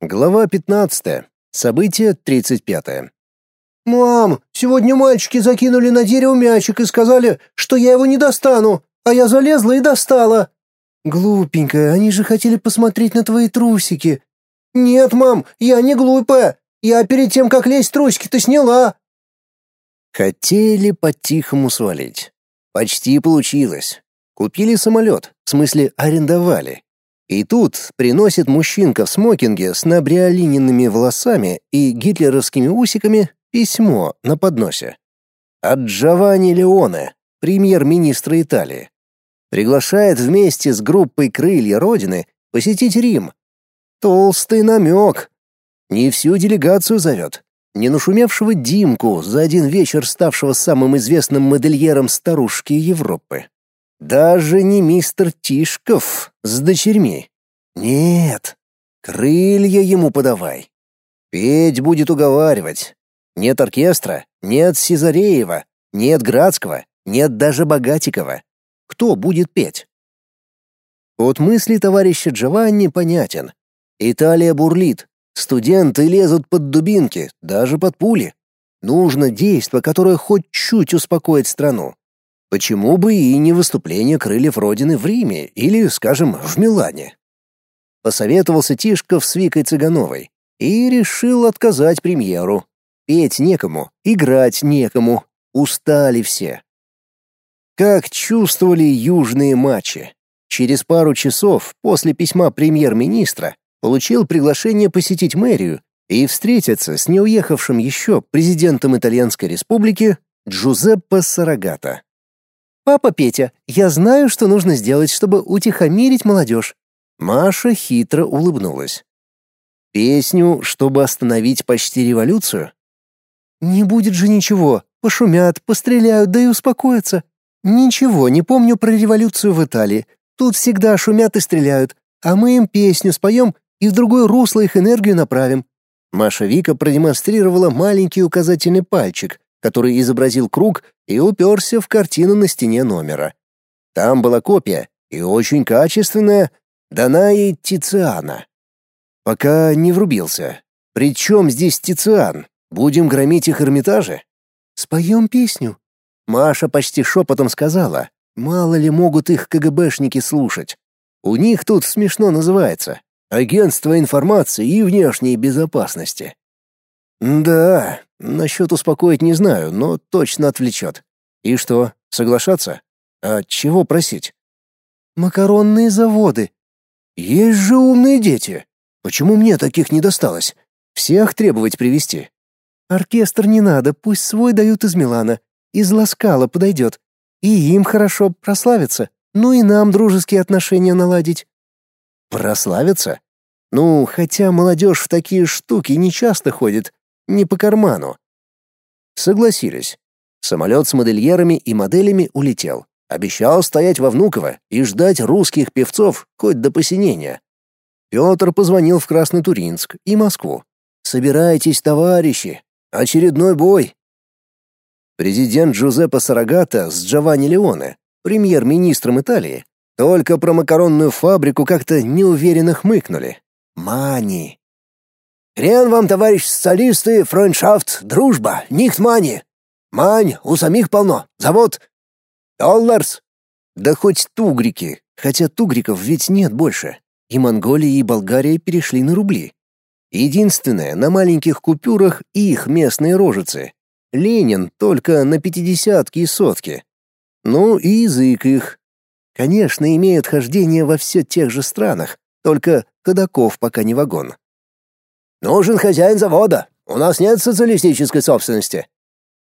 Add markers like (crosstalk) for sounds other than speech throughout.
Глава 15. Событие 35. «Мам, сегодня мальчики закинули на дерево мячик и сказали, что я его не достану, а я залезла и достала». «Глупенькая, они же хотели посмотреть на твои трусики». «Нет, мам, я не глупая. Я перед тем, как лезть трусики-то сняла». Хотели по-тихому свалить. Почти получилось. Купили самолет, в смысле арендовали. И тут приносит мужчинка в смокинге с набриолиненными волосами и гитлеровскими усиками письмо на подносе. От Джованни Леоне, премьер-министра Италии. Приглашает вместе с группой «Крылья Родины» посетить Рим. Толстый намек. Не всю делегацию зовет. Не нашумевшего Димку, за один вечер ставшего самым известным модельером старушки Европы. Даже не мистер Тишков с дочерьми. Нет, крылья ему подавай. Петь будет уговаривать. Нет оркестра, нет Сизареева, нет Градского, нет даже Богатикова. Кто будет петь? От мысли товарища Джованни понятен. Италия бурлит, студенты лезут под дубинки, даже под пули. Нужно действо, которое хоть чуть успокоит страну. Почему бы и не выступление крыльев Родины в Риме или, скажем, в Милане? Посоветовался Тишков с Викой Цыгановой и решил отказать премьеру. Петь некому, играть некому, устали все. Как чувствовали южные матчи. Через пару часов после письма премьер-министра получил приглашение посетить мэрию и встретиться с неуехавшим еще президентом Итальянской республики Джузеппе Сарагата. «Папа Петя, я знаю, что нужно сделать, чтобы утихомирить молодежь». Маша хитро улыбнулась. «Песню, чтобы остановить почти революцию?» «Не будет же ничего. Пошумят, постреляют, да и успокоятся. Ничего не помню про революцию в Италии. Тут всегда шумят и стреляют, а мы им песню споем и в другое русло их энергию направим». Маша Вика продемонстрировала маленький указательный пальчик, который изобразил круг и уперся в картину на стене номера. Там была копия, и очень качественная, дана ей Тициана. Пока не врубился. При чем здесь Тициан? Будем громить их Эрмитажи? Споем песню. Маша почти шепотом сказала. Мало ли могут их КГБшники слушать. У них тут смешно называется. Агентство информации и внешней безопасности. Да, насчет успокоить не знаю, но точно отвлечет. И что, соглашаться? А чего просить? Макаронные заводы. Есть же умные дети. Почему мне таких не досталось? Всех требовать привести. Оркестр не надо, пусть свой дают из Милана. Из Ласкала подойдет. И им хорошо прославиться, ну и нам дружеские отношения наладить. Прославиться? Ну, хотя молодежь в такие штуки не часто ходит, не по карману. Согласились. Самолет с модельерами и моделями улетел. Обещал стоять во Внуково и ждать русских певцов хоть до посинения. Петр позвонил в Краснотуринск и Москву. «Собирайтесь, товарищи! Очередной бой!» Президент Джузеппе Сарагата с Джованни Леоне, премьер-министром Италии, только про макаронную фабрику как-то неуверенно хмыкнули. Мани. Хрен вам, товарищ социалисты, френдшафт, дружба, нихт мани. Мань у самих полно. Завод. Долларс. Да хоть тугрики, хотя тугриков ведь нет больше. И Монголия, и Болгария перешли на рубли. Единственное, на маленьких купюрах их местные рожицы. Ленин только на пятидесятки и сотки. Ну и язык их. Конечно, имеют хождение во все тех же странах, только Кадаков пока не вагон. Нужен хозяин завода. У нас нет социалистической собственности.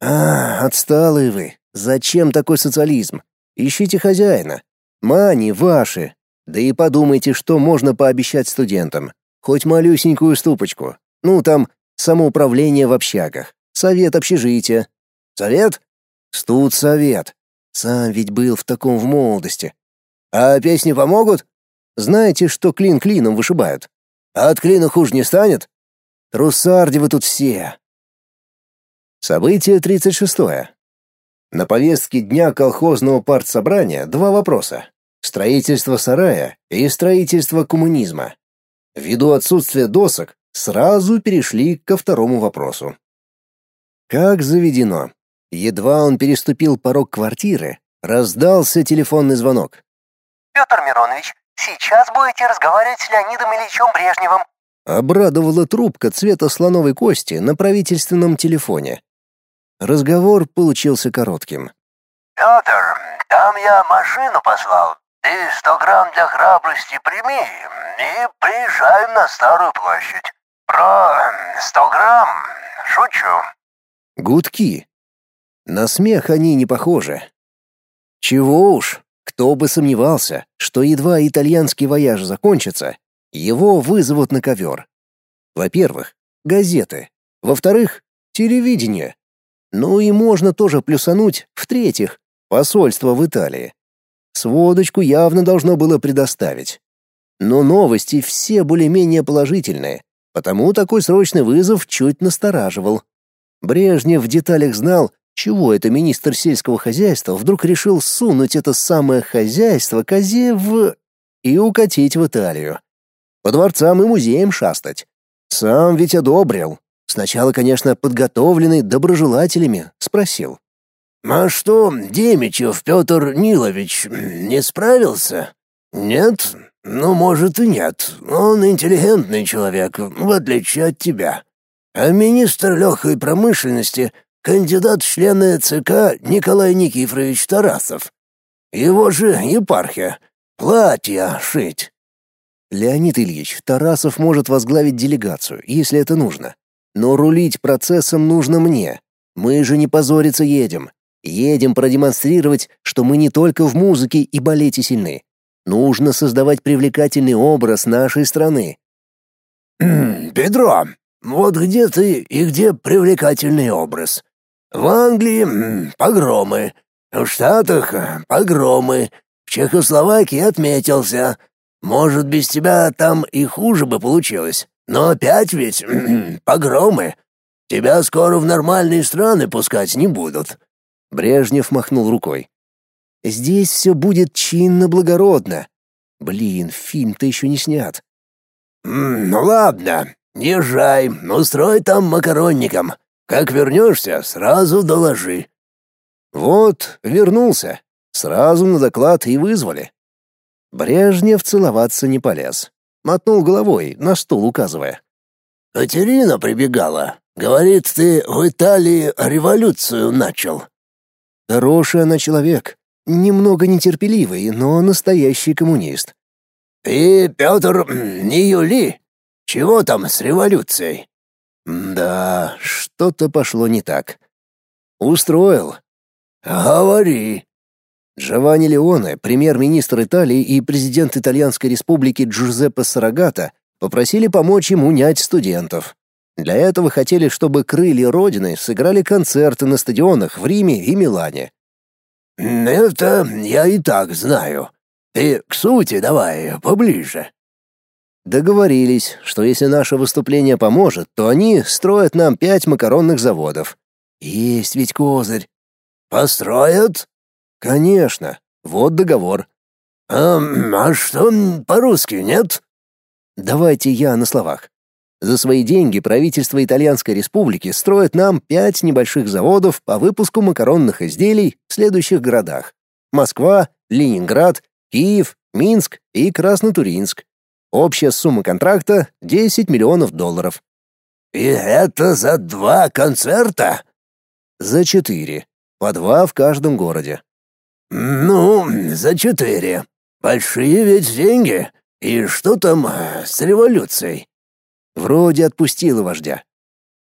А, отсталые вы. Зачем такой социализм? Ищите хозяина. Мани ваши. Да и подумайте, что можно пообещать студентам. Хоть малюсенькую ступочку. Ну, там, самоуправление в общагах. Совет общежития. Совет? Студ совет. Сам ведь был в таком в молодости. А песни помогут? Знаете, что клин клином вышибают? А от клина хуже не станет? Трусарди вы тут все. Событие 36. На повестке дня колхозного партсобрания два вопроса: строительство сарая и строительство коммунизма. Ввиду отсутствия досок, сразу перешли ко второму вопросу. Как заведено, едва он переступил порог квартиры, раздался телефонный звонок. «Петр Миронович, сейчас будете разговаривать с Леонидом Ильичем Брежневым». Обрадовала трубка цвета слоновой кости на правительственном телефоне. Разговор получился коротким. «Петр, там я машину послал. Ты сто грамм для храбрости прими и приезжаем на Старую площадь. Про сто грамм шучу». Гудки. На смех они не похожи. Чего уж, кто бы сомневался, что едва итальянский вояж закончится, его вызовут на ковер. Во-первых, газеты. Во-вторых, телевидение. Ну и можно тоже плюсануть, в-третьих, посольство в Италии. Сводочку явно должно было предоставить. Но новости все более-менее положительные, потому такой срочный вызов чуть настораживал. Брежнев в деталях знал, чего это министр сельского хозяйства вдруг решил сунуть это самое хозяйство козе в... и укатить в Италию. По дворцам и музеям шастать. Сам ведь одобрил. Сначала, конечно, подготовленный доброжелателями, спросил. «А что, Демичев Петр Нилович не справился?» «Нет? Ну, может и нет. Он интеллигентный человек, в отличие от тебя. А министр легкой промышленности — кандидат в члены ЦК Николай Никифорович Тарасов. Его же епархия. Платья шить». «Леонид Ильич, Тарасов может возглавить делегацию, если это нужно. Но рулить процессом нужно мне. Мы же не позориться едем. Едем продемонстрировать, что мы не только в музыке и балете сильны. Нужно создавать привлекательный образ нашей страны. (clears throat) «Педро, вот где ты и где привлекательный образ? В Англии погромы, в Штатах погромы, в Чехословакии отметился. Может, без тебя там и хуже бы получилось. Но опять ведь погромы. Тебя скоро в нормальные страны пускать не будут. Брежнев махнул рукой. Здесь все будет чинно-благородно. Блин, фильм-то еще не снят. «Ну ладно, езжай, устрой там макаронником. Как вернешься, сразу доложи». Вот, вернулся. Сразу на доклад и вызвали. Брежнев целоваться не полез. Мотнул головой, на стул указывая. «Катерина прибегала. Говорит, ты в Италии революцию начал». Хороший она человек. Немного нетерпеливый, но настоящий коммунист. «Ты, Петр, не юли. Чего там с революцией?» «Да, что-то пошло не так. Устроил». «Говори». Джованни Леоне, премьер-министр Италии и президент Итальянской республики Джузеппе Сарагата, попросили помочь ему унять студентов. Для этого хотели, чтобы крылья Родины сыграли концерты на стадионах в Риме и Милане. «Это я и так знаю. Ты к сути давай поближе». Договорились, что если наше выступление поможет, то они строят нам пять макаронных заводов. Есть ведь козырь. Построят? Конечно. Вот договор. А, а что по-русски нет? Давайте я на словах. За свои деньги правительство Итальянской Республики строит нам пять небольших заводов по выпуску макаронных изделий в следующих городах: Москва, Ленинград, Киев, Минск и Краснотуринск. Общая сумма контракта 10 миллионов долларов. И это за два концерта? За четыре. По два в каждом городе. Ну, за четыре. Большие ведь деньги. И что там с революцией? Вроде отпустила вождя.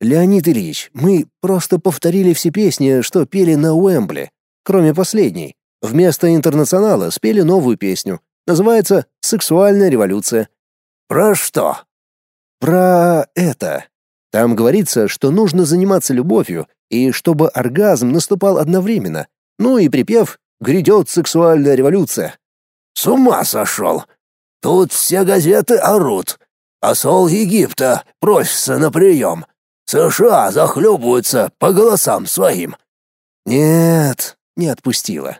Леонид Ильич, мы просто повторили все песни, что пели на Уэмбли, кроме последней. Вместо интернационала спели новую песню. Называется «Сексуальная революция». Про что? Про это. Там говорится, что нужно заниматься любовью, и чтобы оргазм наступал одновременно. Ну и припев «Грядет сексуальная революция». С ума сошел! Тут все газеты орут. Посол Египта просится на прием. США захлебываются по голосам своим. Нет, не отпустила.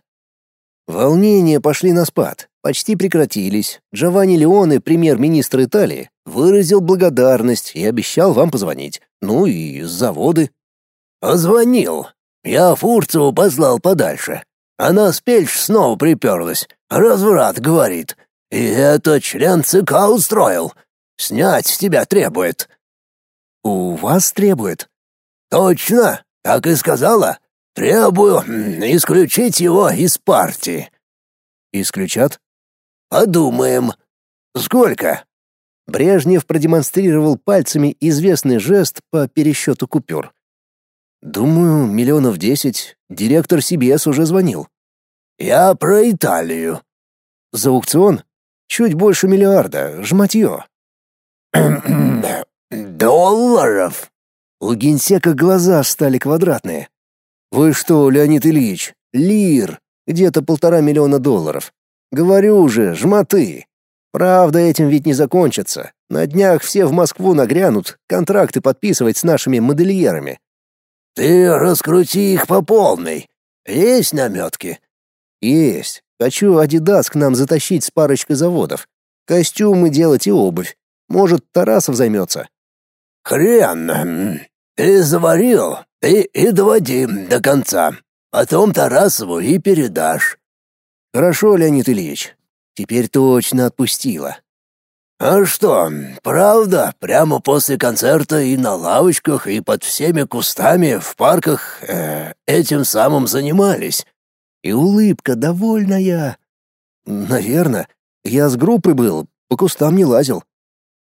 Волнения пошли на спад, почти прекратились. Джованни Леоне, премьер-министр Италии, выразил благодарность и обещал вам позвонить. Ну и заводы. Позвонил. Я Фурцеву послал подальше. Она с Пельш снова приперлась. Разврат, говорит. И это член ЦК устроил. Снять с тебя требует. У вас требует? Точно, так и сказала. Требую исключить его из партии. Исключат? Подумаем. Сколько? Брежнев продемонстрировал пальцами известный жест по пересчету купюр. Думаю, миллионов десять. Директор CBS уже звонил. Я про Италию. За аукцион? Чуть больше миллиарда. Жматье. (clears throat) Долларов? У генсека глаза стали квадратные. Вы что, Леонид Ильич? Лир. Где-то полтора миллиона долларов. Говорю же, жмоты. Правда, этим ведь не закончится. На днях все в Москву нагрянут, контракты подписывать с нашими модельерами. Ты раскрути их по полной. Есть наметки? Есть. Хочу Адидас к нам затащить с парочкой заводов. Костюмы делать и обувь. Может, Тарасов займется. Хрен. Ты заварил, ты и доводи до конца. Потом Тарасову и передашь. Хорошо, Леонид Ильич. Теперь точно отпустила. А что, правда, прямо после концерта и на лавочках, и под всеми кустами в парках э, этим самым занимались? И улыбка довольная. Наверное, я с группой был, по кустам не лазил.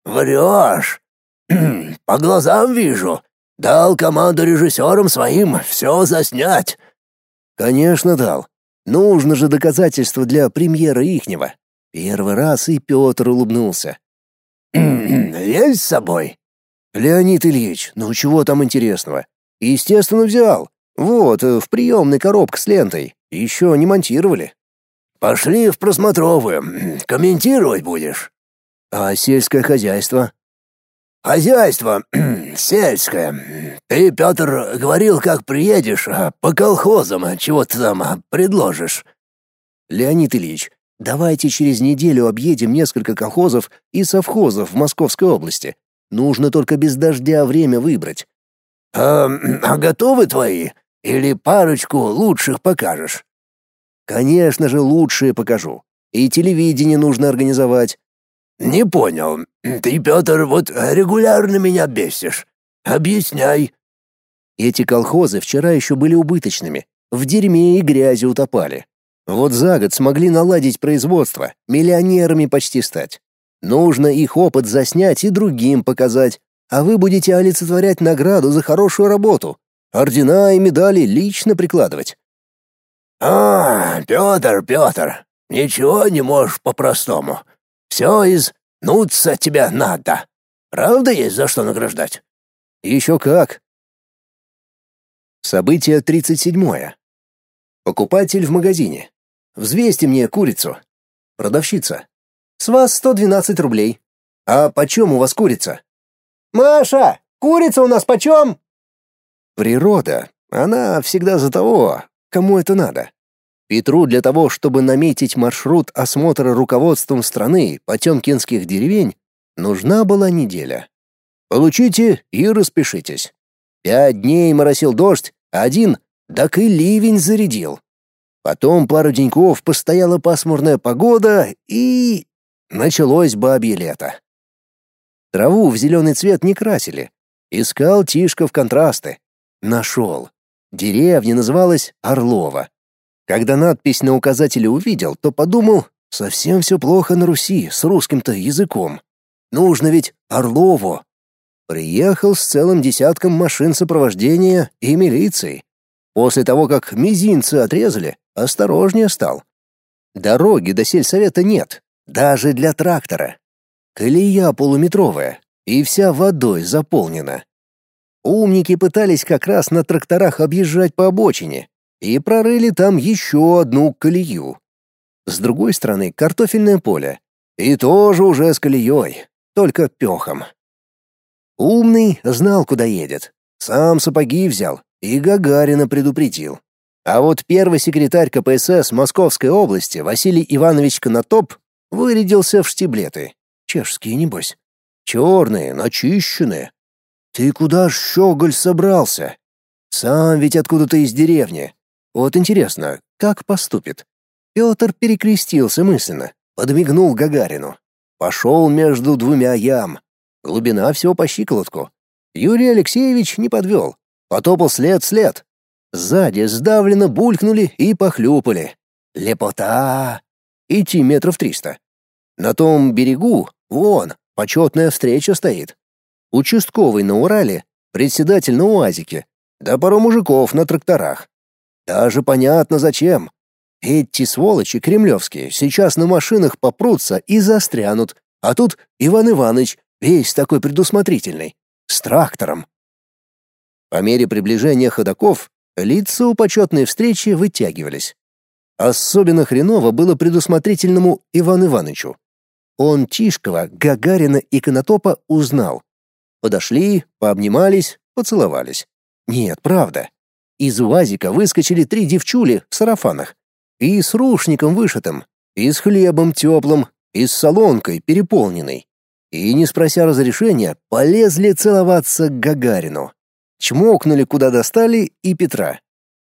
Врешь. (clears throat) По глазам вижу. Дал команду режиссерам своим все заснять. Конечно, дал. Нужно же доказательство для премьеры ихнего. Первый раз и Петр улыбнулся. «Есть с собой?» «Леонид Ильич, ну чего там интересного?» «Естественно, взял. Вот, э, в приемной коробка с лентой. Еще не монтировали». «Пошли в просмотровую. Комментировать будешь?» «А сельское хозяйство?» «Хозяйство (clears throat) сельское. Ты, Петр, говорил, как приедешь, а по колхозам чего ты там предложишь». «Леонид Ильич, Давайте через неделю объедем несколько колхозов и совхозов в Московской области. Нужно только без дождя время выбрать. А, (clears throat) а готовы твои? Или парочку лучших покажешь? Конечно же, лучшие покажу. И телевидение нужно организовать. Не понял. Ты, Петр, вот регулярно меня бесишь. Объясняй. Эти колхозы вчера еще были убыточными. В дерьме и грязи утопали. Вот за год смогли наладить производство, миллионерами почти стать. Нужно их опыт заснять и другим показать, а вы будете олицетворять награду за хорошую работу. Ордена и медали лично прикладывать. А, Петр, Петр, ничего не можешь по-простому. Все из «нуться тебя надо». Правда есть за что награждать? Еще как. Событие тридцать седьмое. Покупатель в магазине. Взвесьте мне курицу. Продавщица. С вас 112 рублей. А почем у вас курица? Маша, курица у нас почем? Природа. Она всегда за того, кому это надо. Петру для того, чтобы наметить маршрут осмотра руководством страны потемкинских деревень, нужна была неделя. Получите и распишитесь. Пять дней моросил дождь, один, так и ливень зарядил. Потом пару деньков постояла пасмурная погода, и... Началось бабье лето. Траву в зеленый цвет не красили. Искал Тишка в контрасты. Нашел. Деревня называлась Орлова. Когда надпись на указателе увидел, то подумал, совсем все плохо на Руси с русским-то языком. Нужно ведь Орлову. Приехал с целым десятком машин сопровождения и милиции. После того, как мизинцы отрезали, осторожнее стал. Дороги до сельсовета нет, даже для трактора. Колея полуметровая, и вся водой заполнена. Умники пытались как раз на тракторах объезжать по обочине и прорыли там еще одну колею. С другой стороны картофельное поле, и тоже уже с колеей, только пехом. Умный знал, куда едет. Сам сапоги взял и Гагарина предупредил. А вот первый секретарь КПСС Московской области Василий Иванович Конотоп вырядился в штиблеты. Чешские, небось. Черные, начищенные. Ты куда щеголь, собрался? Сам ведь откуда-то из деревни. Вот интересно, как поступит? Петр перекрестился мысленно, подмигнул Гагарину. Пошел между двумя ям. Глубина всего по щиколотку. Юрий Алексеевич не подвел. Потопал след-след. Сзади сдавленно булькнули и похлюпали. Лепота! Идти метров триста. На том берегу, вон, почетная встреча стоит. Участковый на Урале, председатель на УАЗике, да пару мужиков на тракторах. Даже понятно зачем. Эти сволочи кремлевские сейчас на машинах попрутся и застрянут, а тут Иван Иванович, весь такой предусмотрительный, с трактором. По мере приближения ходаков лица у почетной встречи вытягивались. Особенно хреново было предусмотрительному Ивану Ивановичу. Он Тишкова, Гагарина и Конотопа узнал. Подошли, пообнимались, поцеловались. Нет, правда. Из УАЗика выскочили три девчули в сарафанах. И с рушником вышитым, и с хлебом теплым, и с солонкой переполненной. И, не спрося разрешения, полезли целоваться к Гагарину. Чмокнули, куда достали, и Петра.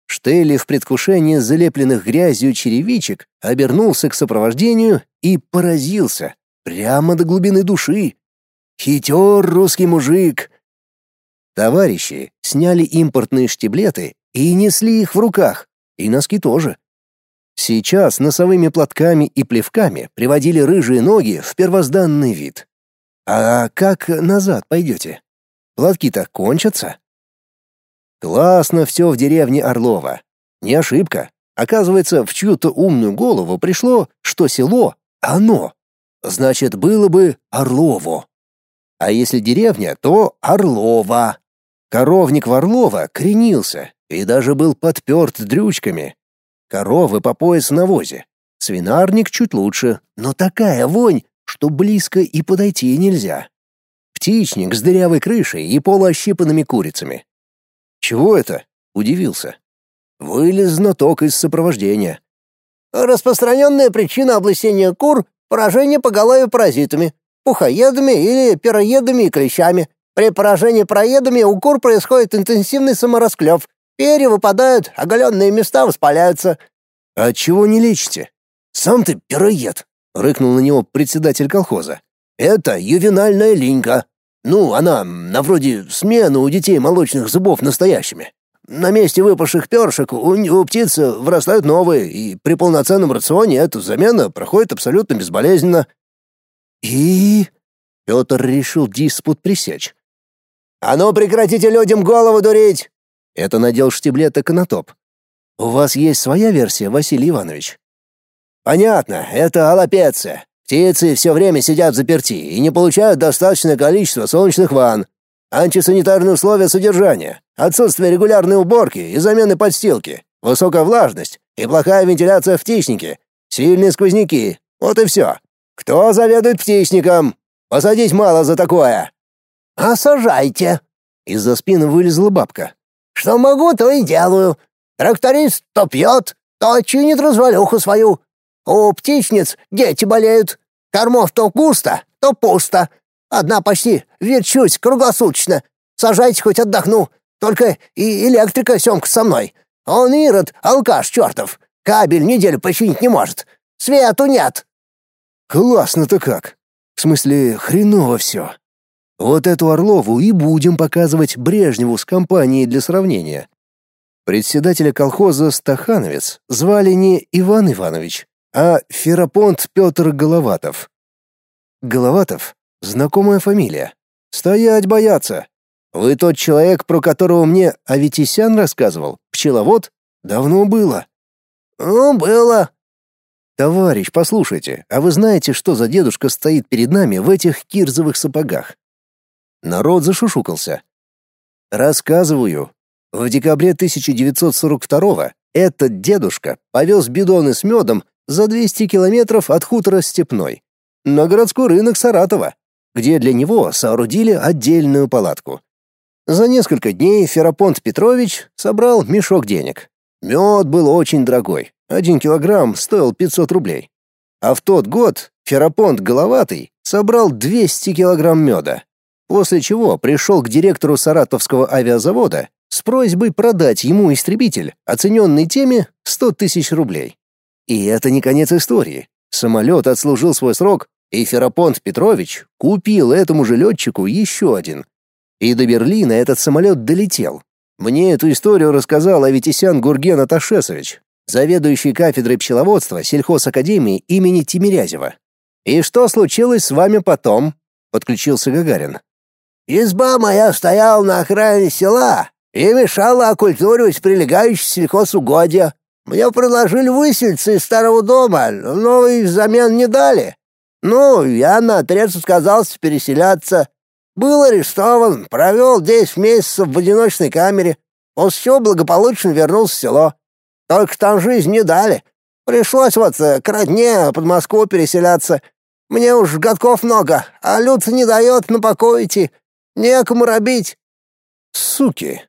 Штейли в предвкушении залепленных грязью черевичек обернулся к сопровождению и поразился. Прямо до глубины души. Хитер русский мужик, Товарищи сняли импортные штиблеты и несли их в руках, и носки тоже. Сейчас носовыми платками и плевками приводили рыжие ноги в первозданный вид. А как назад пойдете? Платки-то кончатся. Классно все в деревне Орлова. Не ошибка. Оказывается, в чью-то умную голову пришло, что село — оно. Значит, было бы Орлово. А если деревня, то Орлова. Коровник Варлова кренился и даже был подперт дрючками. Коровы по пояс в навозе. Свинарник чуть лучше, но такая вонь, что близко и подойти нельзя. Птичник с дырявой крышей и полуощипанными курицами. «Чего это?» — удивился. Вылез знаток из сопровождения. «Распространенная причина облысения кур — поражение по голове паразитами, пухоедами или пероедами и клещами. При поражении проедами у кур происходит интенсивный саморасклев. Перья выпадают, оголенные места воспаляются. «А чего не лечите?» «Сам ты пироед!» — рыкнул на него председатель колхоза. «Это ювенальная линька. Ну, она на вроде смены у детей молочных зубов настоящими. На месте выпавших першек у, у птиц вырастают новые, и при полноценном рационе эта замена проходит абсолютно безболезненно». «И...» — Петр решил диспут пресечь. «А ну прекратите людям голову дурить!» Это надел штиблета конотоп. «У вас есть своя версия, Василий Иванович?» «Понятно, это аллопеция. Птицы все время сидят заперти и не получают достаточное количество солнечных ванн. Антисанитарные условия содержания, отсутствие регулярной уборки и замены подстилки, высокая влажность и плохая вентиляция в птичнике, сильные сквозняки. Вот и все. Кто заведует птичником? Посадить мало за такое. «А сажайте!» Из-за спины вылезла бабка. «Что могу, то и делаю. Тракторист то пьет, то чинит развалюху свою. У птичниц дети болеют. Кормов то густо, то пусто. Одна почти верчусь круглосуточно. Сажайте, хоть отдохну. Только и электрика Семка со мной. Он Ирод, алкаш чертов. Кабель неделю починить не может. Свету нет». «Классно-то как. В смысле, хреново все. Вот эту Орлову и будем показывать Брежневу с компанией для сравнения. Председателя колхоза Стахановец звали не Иван Иванович, а Ферапонт Петр Головатов. Головатов — знакомая фамилия. Стоять бояться. Вы тот человек, про которого мне Аветисян рассказывал, пчеловод? Давно было. Ну, было. Товарищ, послушайте, а вы знаете, что за дедушка стоит перед нами в этих кирзовых сапогах? Народ зашушукался. Рассказываю. В декабре 1942 этот дедушка повез бидоны с медом за 200 километров от хутора Степной на городской рынок Саратова, где для него соорудили отдельную палатку. За несколько дней Ферапонт Петрович собрал мешок денег. Мед был очень дорогой. Один килограмм стоил 500 рублей. А в тот год Ферапонт Головатый собрал 200 килограмм меда. После чего пришел к директору Саратовского авиазавода с просьбой продать ему истребитель, оцененный теме 100 тысяч рублей. И это не конец истории. Самолет отслужил свой срок, и Ферапонт Петрович купил этому же летчику еще один. И до Берлина этот самолет долетел. Мне эту историю рассказал Аветисян Гурген Аташесович, заведующий кафедрой пчеловодства сельхозакадемии имени Тимирязева. «И что случилось с вами потом?» — подключился Гагарин. «Изба моя стояла на окраине села и мешала окультуривать прилегающие сельхозугодья. Мне предложили выселиться из старого дома, но и взамен не дали. Ну, я наотрез отказался переселяться. Был арестован, провел 10 месяцев в одиночной камере, после чего благополучно вернулся в село. Только там жизнь не дали. Пришлось вот э, к родне под Москву переселяться. Мне уж годков много, а Люц не дает на покой идти. Некому робить. Суки,